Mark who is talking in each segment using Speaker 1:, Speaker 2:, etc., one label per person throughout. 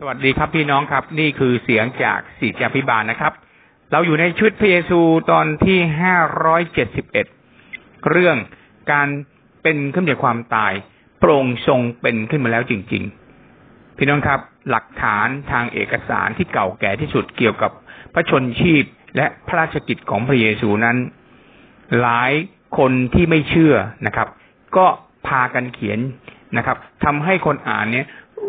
Speaker 1: สวัสดีครับพี่น้องครับ นี่คือเสียงจากสีจาพิบาลนะครับ เราอยู่ในชุดพระเยซูตอนที่ห้าร้อยเจ็ดสิบเอ็ดเรื่องการเป็นขึ้นจากความตายโปร่งทรงเป็นขึ้นมาแล้วจริง ๆ พี่น้องครับ หลักฐานทางเอกสารที่เก่าแก่ที่สุดเกี่ยวกับพระชนชีพและพระราชกิจของพระเยซูนั้น หลายคนที่ไม่เชื่อนะครับ ก็พากันเขียนนะครับทำให้คนอ่านเนี่ย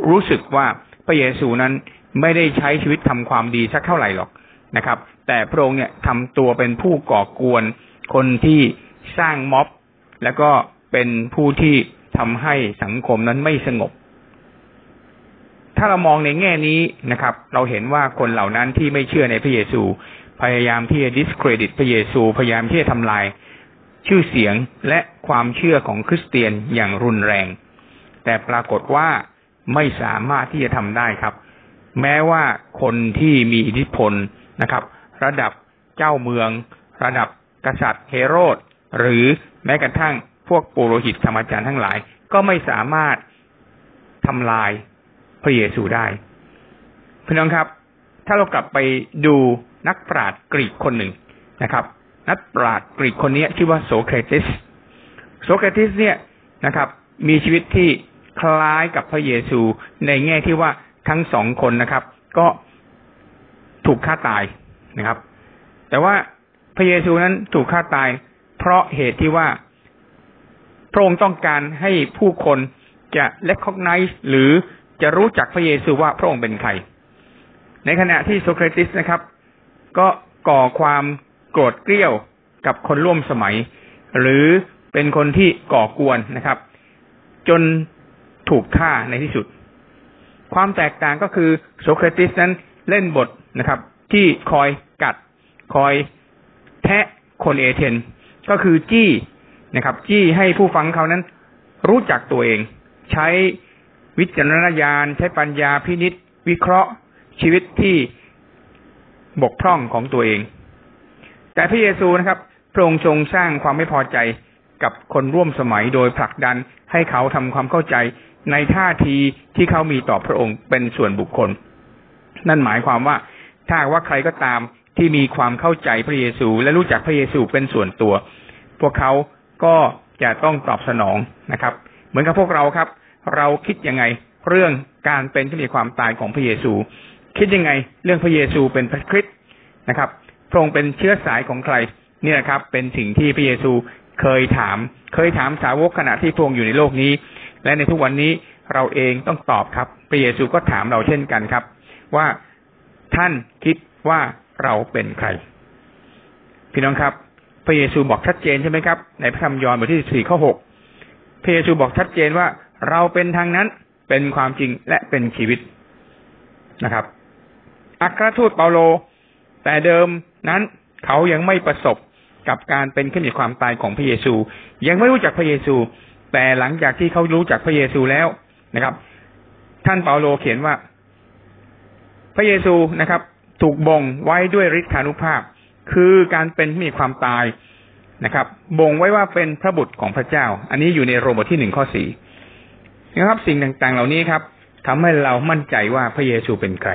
Speaker 1: รู้สึกว่า พระเยซูนั้นไม่ได้ใช้ชีวิตทำความดีสักเท่าไหร่หรอกนะครับ แต่พระองค์เนี่ยทำตัวเป็นผู้ก่อกวน คนที่สร้างม็อบ แล้วก็เป็นผู้ที่ทำให้สังคมนั้นไม่สงบ ถ้าเรามองในแง่นี้นะครับ เราเห็นว่าคนเหล่านั้นที่ไม่เชื่อในพระเยซู พยายามที่จะ discredit พระเยซู พยายามที่จะทำลายชื่อเสียงและความเชื่อของคริสเตียนอย่างรุนแรง แต่ปรากฏว่า ไม่สามารถที่จะทำได้ครับ แม้ว่าคนที่มีอิทธิพลนะครับ ระดับเจ้าเมือง ระดับกษัตริย์เฮโรดหรือแม้กระทั่งพวกปุโรหิตธรรมจารย์ทั้งหลาย ก็ไม่สามารถทำลายพระเยซูได้พี่น้องครับ ถ้าเรากลับไปดูนักปราชญ์กรีกคนหนึ่งนะครับ นักปราชญ์กรีกคนนี้ชื่อว่าโสเครติสโสเครติสเนี่ยนะครับ มีชีวิตที่ คล้ายกับพระเยซูในแง่ที่ว่าทั้งสองคนนะครับ ก็ถูกฆ่าตายนะครับ แต่ว่าพระเยซูนั้นถูกฆ่าตาย เพราะเหตุที่ว่าพระองค์ต้องการให้ผู้คนจะ recognize หรือจะรู้จักพระเยซูว่าพระองค์เป็นใคร ในขณะที่โซเครติสนะครับ ก็ก่อความโกรธเกรี้ยวกับคนร่วมสมัย หรือเป็นคนที่ก่อกวนนะครับ จน ถูกฆ่าในที่สุด ความแตกต่างก็คือโสเครติสนั้นเล่นบทนะครับ ที่คอยกัด คอยแทะคนเอเธนก็คือจี้นะครับ จี้ให้ผู้ฟังเขานั้น รู้จักตัวเอง ใช้วิจารณญาณใช้ปัญญาพินิษวิเคราะห์ชีวิตที่บกพร่องของตัวเอง แต่พระเยซูนะครับพระองค์ทรงสร้างความไม่พอใจ กับคนร่วมสมัยโดยผลักดันให้เขาทำความเข้าใจในท่าทีที่เขามีต่อพระองค์เป็นส่วนบุคคล นั่นหมายความว่าถ้าว่าใครก็ตามที่มีความเข้าใจพระเยซู และรู้จักพระเยซูเป็นส่วนตัว พวกเขาก็จะต้องตอบสนองนะครับ เหมือนกับพวกเราครับ เราคิดยังไงเรื่องการเป็นที่มีความตายของพระเยซู คิดยังไงเรื่องพระเยซูเป็นพระคริสต์นะครับพระองค์เป็นเชื้อสายของใครนี่นะครับ เป็นสิ่งที่พระเยซู เคยถาม เคยถามสาวกขณะที่พระองอยู่ในโลกนี้ และในทุกวันนี้เราเองต้องตอบครับพระเยซูก็ถามเราเช่นกันครับ ว่าท่านคิดว่าเราเป็นใคร พี่น้องครับ พระเยซูบอกชัดเจนใช่ไหมครับ ในพระธรรมยอห์นบทที่สี่ข้อหกพระเยซูบอกชัดเจนว่าเราเป็นทางนั้นเป็นความจริงและเป็นชีวิตนะครับ อัครทูตเปาโล แต่เดิมนั้นเขายังไม่ประสบ กับการเป็นขึ้นในความตายของพระเยซู ยังไม่รู้จักพระเยซู แต่หลังจากที่เขารู้จักพระเยซูแล้วนะครับ ท่านเปาโลเขียนว่า พระเยซูนะครับ ถูกบ่งไว้ด้วยฤทธานุภาพ คือการเป็นมีความตายนะครับ บ่งไว้ว่าเป็นพระบุตรของพระเจ้า อันนี้อยู่ในโรมบทที่หนึ่งข้อสี่นะครับ สิ่งต่างๆ เหล่านี้ครับทำให้เรามั่นใจว่าพระเยซูเป็นใคร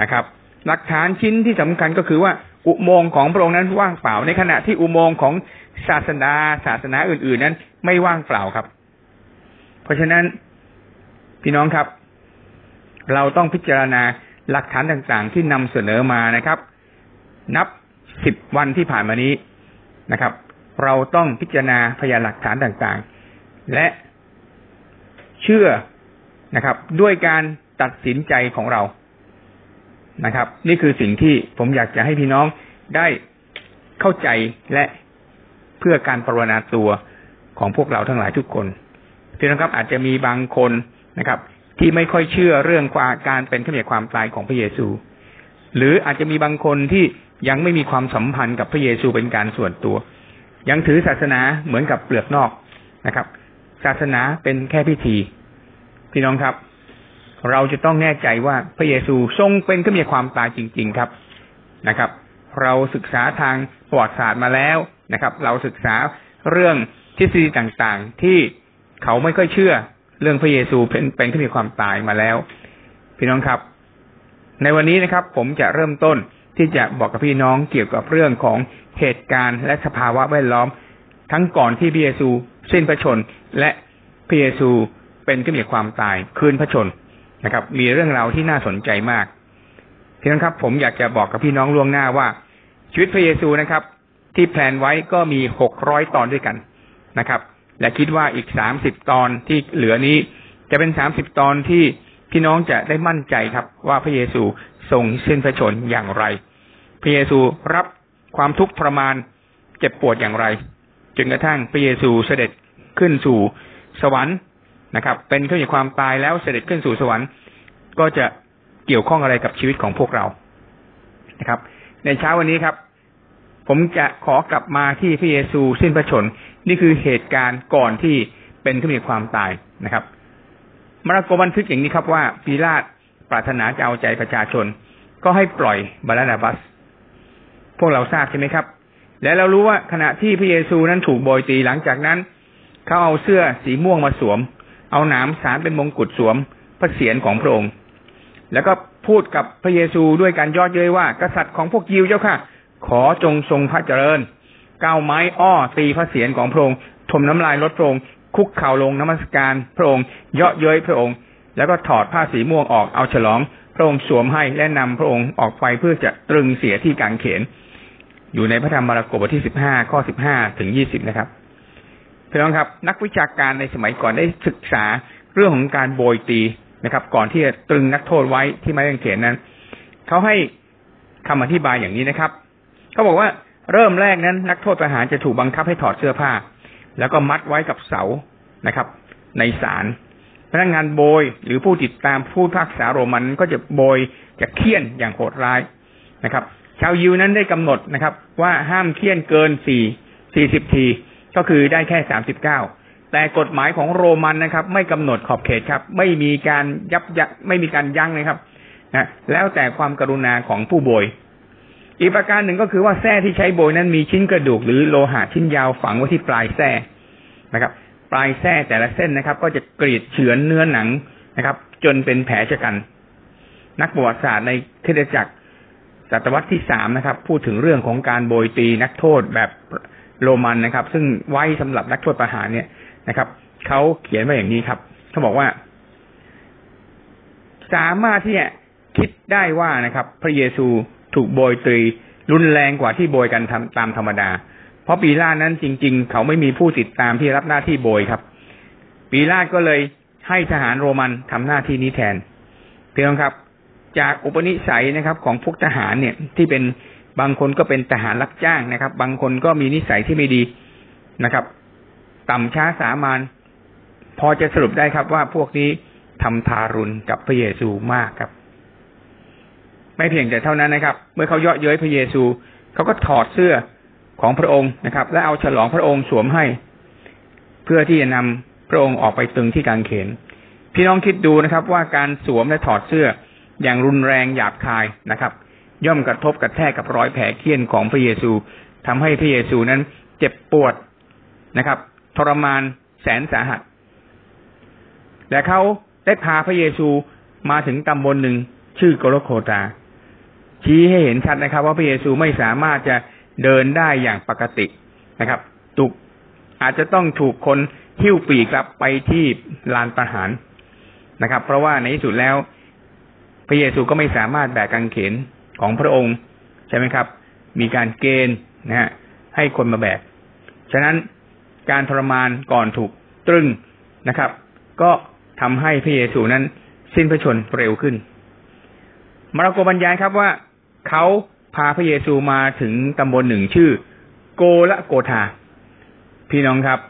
Speaker 1: นะครับ หลักฐานชิ้นที่สำคัญก็คือว่า อุโมงค์ของพระองค์นั้นว่างเปล่า ในขณะที่อุโมงค์ของศาสนาศาสนาอื่น ๆ นั้น ไม่ว่างเปล่าครับ เพราะฉะนั้นพี่น้องครับ เราต้องพิจารณาหลักฐานต่างๆ ที่นำเสนอมานะครับ นับสิบวันที่ผ่านมานี้นะครับ เราต้องพิจารณาพยานหลักฐานต่างๆ และเชื่อนะครับ ด้วยการตัดสินใจของเรา นะครับ นี่คือสิ่งที่ผมอยากจะให้พี่น้องได้เข้าใจและเพื่อการปรนนาตัวของพวกเราทั้งหลายทุกคนพี่น้องครับอาจจะมีบางคนนะครับ ที่ไม่ค่อยเชื่อเรื่องความการเป็นขึ้นจากความตายของพระเยซู หรืออาจจะมีบางคนที่ยังไม่มีความสัมพันธ์กับพระเยซูเป็นการส่วนตัว ยังถือศาสนาเหมือนกับเปลือกนอกนะครับ ศาสนาเป็นแค่พิธี พี่น้องครับ เราจะต้องแน่ใจว่าพระเยซูทรงเป็นขึ้นจากความตายจริง ๆครับนะครับ เราศึกษาทางประวัติศาสตร์มาแล้วนะครับ เราศึกษาเรื่องทฤษฎีต่างๆ ที่เขาไม่ค่อยเชื่อเรื่องพระเยซูเป็นเป็นขึ้นมีความตายมาแล้ว พี่น้องครับ ในวันนี้นะครับ ผมจะเริ่มต้นที่จะบอกกับพี่น้องเกี่ยวกับเรื่องของเหตุการณ์และสภาวะแวดล้อม ทั้งก่อนที่พระเยซูสิ้นพระชน และพระเยซูเป็นขึ้นจากความตายคืนพระชน นะครับ มีเรื่องราวที่น่าสนใจมากพี่น้องครับ ผมอยากจะบอกกับพี่น้องล่วงหน้าว่า ชีวิตพระเยซูนะครับ ที่แพลนไว้ก็มีหกร้อยตอนด้วยกันนะครับ และคิดว่าอีกสามสิบตอนที่เหลือนี้ จะเป็นสามสิบตอนที่พี่น้องจะได้มั่นใจครับ ว่าพระเยซูทรงเส้นพระชนอย่างไร พระเยซูรับความทุกข์ทรมานเจ็บปวดอย่างไรจนกระทั่งพระเยซูเสด็จขึ้นสู่สวรรค์ นะครับ เป็นขึ้นจากความตายแล้วเสด็จขึ้นสู่สวรรค์ ก็จะเกี่ยวข้องอะไรกับชีวิตของพวกเรานะครับ ในเช้าวันนี้ครับ ผมจะขอกลับมาที่พระเยซูสิ้นพระชนนี่คือเหตุการณ์ก่อนที่เป็นขึ้นจากความตายนะครับมาระโกบันทึกอย่างนี้ครับว่าปีลาตปรารถนาจะเอาใจประชาชน ก็ให้ปล่อยบาลานาบัส พวกเราทราบใช่ไหมครับ และเรารู้ว่าขณะที่พระเยซูนั้นถูกโบยตีหลังจากนั้น เขาเอาเสื้อสีม่วงมาสวม เอาหนามสารเป็นมงกุฎสวมพระเศียรของพระองค์ แล้วก็พูดกับพระเยซูด้วยการยอดเย้ยว่า กษัตริย์ของพวกยิวเจ้าค่ะ ขอจงทรงพระเจริญก้าวไม้อ้อตีพระเศียรของพระองค์ถมน้ำลายลดพระองค์คุกเข่าลงนมัสการพระองค์ เยาะเย้ยพระองค์ แล้วก็ถอดผ้าสีม่วงออกเอาฉลอง พระองค์สวมให้และนำพระองค์ออกไปเพื่อจะตรึงเสียที่กางเขน อยู่ในพระธรรมมาระโกบทที่สิบห้าข้อสิบห้าถึงยี่สิบนะครับ พี่น้องครับนักวิชาการในสมัยก่อนได้ศึกษาเรื่องของการโบยตีนะครับ ก่อนที่จะตรึงนักโทษไว้ที่ไม้กางเขนนั้นเขาให้คำอธิบายอย่างนี้นะครับเขาบอกว่าเริ่มแรกนั้น นักโทษประหารจะถูกบังคับให้ถอดเสื้อผ้า แล้วก็มัดไว้กับเสานะครับ ในศาลพนักงานโบยหรือผู้ติดตามผู้พักษาโรมันก็จะโบยจะเคี่ยนอย่างโหดร้ายนะครับ ชาวยิวนั้นได้กำหนดนะครับ ว่าห้ามเคี่ยนเกินสี่สี่สิบที ก็คือได้แค่สามสิบเก้าแต่กฎหมายของโรมันนะครับ ไม่กำหนดขอบเขตครับ ไม่มีการยับยั้งไม่มีการยั้งนะครับนะแล้วแต่ความกรุณาของผู้โบย อีกประการหนึ่งก็คือว่าแส้ที่ใช้โบยนั้นมีชิ้นกระดูกหรือโลหะชิ้นยาวฝังไว้ที่ปลายแส้นะครับ ปลายแส้แต่ละเส้นนะครับ ก็จะกรีดเฉือนเนื้อหนังนะครับ จนเป็นแผลชะกัน นักประวัติศาสตร์ในคริสตจักรศตวรรษที่สามนะครับ พูดถึงเรื่องของการโบยตีนักโทษแบบ โรมันนะครับ ซึ่งไว้สำหรับนักโทษประหารเนี่ยนะครับเขาเขียนไว้อย่างนี้ครับเขาบอกว่า สามารถที่จะคิดได้ว่านะครับ พระเยซูถูกโบยตรีรุนแรงกว่าที่โบยกันทตามธรรมดา เพราะปีลานั้นจริง ๆ เขาไม่มีผู้ติดตามที่รับหน้าที่โบยครับ ปีลาก็เลยให้ทหารโรมันทำหน้าที่นี้แทนเพียงครับ จากอุปนิสัยนะครับ ของพวกทหารเนี่ยที่เป็น บางคนก็เป็นทหารรับจ้างนะครับ บางคนก็มีนิสัยที่ไม่ดีนะครับ ต่ำช้าสามานพอจะสรุปได้ครับว่าพวกนี้ทำทารุณกับพระเยซูมากครับ ไม่เพียงแต่เท่านั้นนะครับ เมื่อเขาเยาะเย้ยพระเยซูเขาก็ถอดเสื้อของพระองค์นะครับ และเอาฉลองพระองค์สวมให้ เพื่อที่จะนำพระองค์ออกไปตึงที่กางเขน พี่น้องคิดดูนะครับ ว่าการสวมและถอดเสื้ออย่างรุนแรงหยาบคายนะครับ ย่อมกระทบกระแทกกับรอยแผลเคี้ยนของพระเยซูทำให้พระเยซูนั้นเจ็บปวดนะครับ ทรมานแสนสาหัส และเขาได้พาพระเยซูมาถึงตำบลหนึ่งชื่อโกโลโคตา ชี้ให้เห็นชัดนะครับ ว่าพระเยซูไม่สามารถจะเดินได้อย่างปกตินะครับถูกอาจจะต้องถูกคนหิ้วปีกลับไปที่ลานประหารนะครับ เพราะว่าในที่สุดแล้ว พระเยซูก็ไม่สามารถแบกกางเขน ของพระองค์ใช่ไหมครับ มีการเกณฑ์นะฮะให้คนมาแบก ฉะนั้นการทรมานก่อนถูกตรึงนะครับ ก็ทำให้พระเยซูนั้น สิ้นพระชนม์เร็วขึ้น มาระโกบรรยายครับว่าเขาพาพระเยซูมาถึงตำบลหนึ่งชื่อ โกละโกธาพี่น้องครับ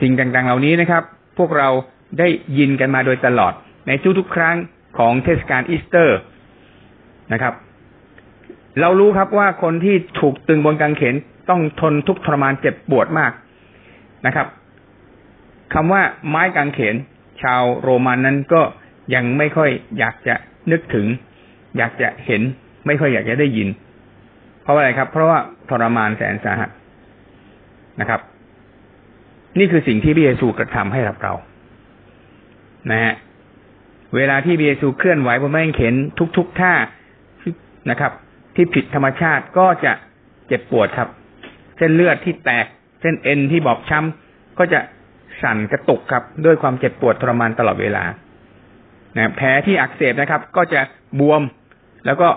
Speaker 1: สิ่งต่างๆ เหล่านี้นะครับ พวกเราได้ยินกันมาโดยตลอดในทุกๆครั้งของเทศกาลอีสเตอร์นะครับ เรารู้ครับว่าคนที่ถูกตรึงบนกางเขนต้องทนทุกทรมานเจ็บปวดมากนะครับคำว่าไม้กางเขน ชาวโรมันนั้นก็ยังไม่ค่อยอยากจะนึกถึง อยากจะเห็น ไม่ค่อยอยากจะได้ยิน เพราะอะไรครับ เพราะว่าทรมานแสนสาหัสนะครับ นี่คือสิ่งที่พระเยซูกระทำให้กับเรานะฮะเวลาที่พระเยซูเคลื่อนไหวบนไม้กางเขนทุกๆท่านะครับ ที่ผิดธรรมชาติก็จะเจ็บปวดครับ เส้นเลือดที่แตก เส้นเอ็นที่บอบช้ำก็จะสั่นกระตุกครับ ด้วยความเจ็บปวดทรมานตลอดเวลานะแผลที่อักเสบนะครับ ก็จะบวมแล้วก็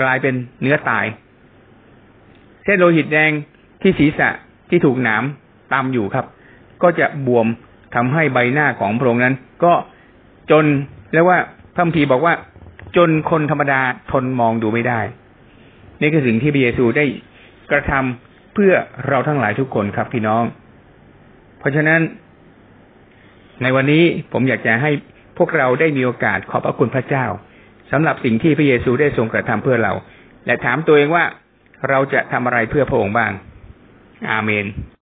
Speaker 1: กลายเป็นเนื้อตาย เส้นโลหิตแดงที่ศีรษะที่ถูกหนามตามอยู่ครับ ก็จะบวมทำให้ใบหน้าของพระองค์นั้น ก็จนเรียกว่าพระพีบอกว่า จนคนธรรมดาทนมองดูไม่ได้ นี่คือสิ่งที่พระเยซูได้กระทำเพื่อเราทั้งหลายทุกคนครับพี่น้อง เพราะฉะนั้น ในวันนี้ผมอยากจะให้พวกเราได้มีโอกาสขอบพระคุณพระเจ้าสำหรับสิ่งที่พระเยซูได้ทรงกระทำเพื่อเรา และถามตัวเองว่าเราจะทำอะไรเพื่อพระองค์บ้าง อาเมน